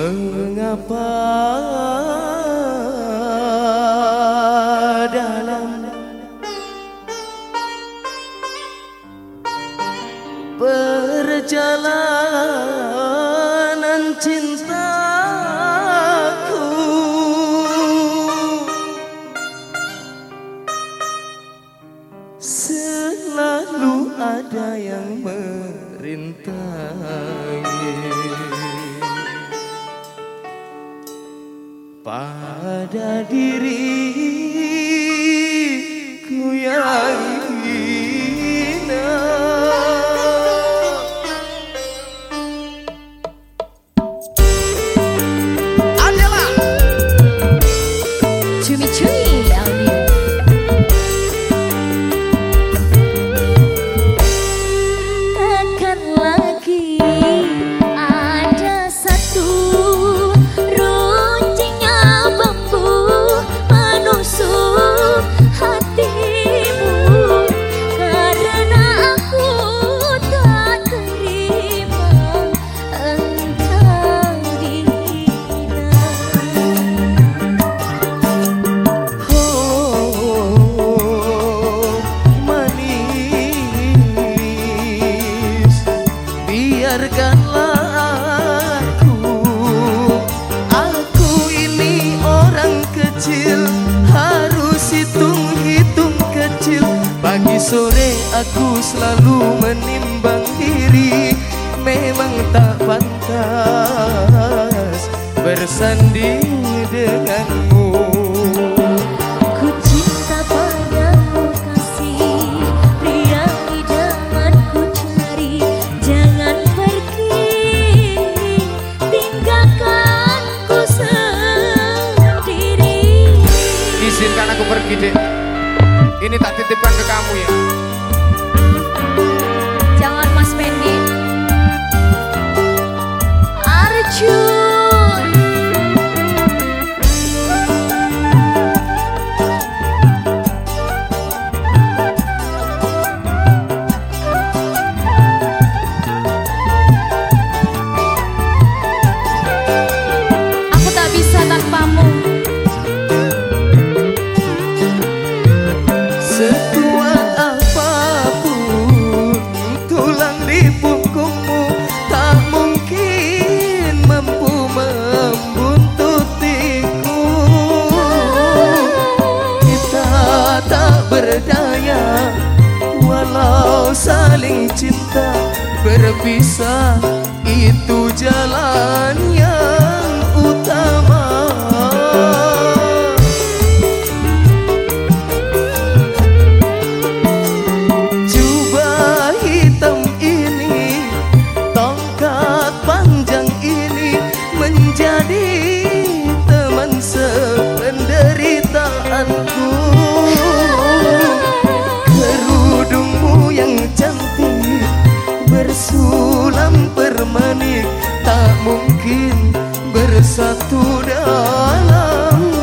Mengapa dalam perjalanan cintaku? Selalu ada yang merintangi. pada diri. selalu menimbang diri Memang tak pantas bersanding denganmu. quero pisar. bersatu dalam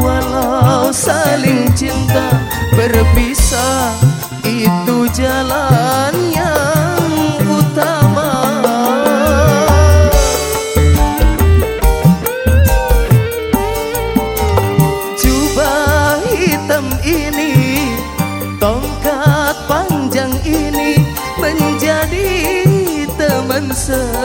Walau saling cinta berpisah Itu jalan yang utama. Jubah hitam ini Tongkat panjang ini Menjadi teman saya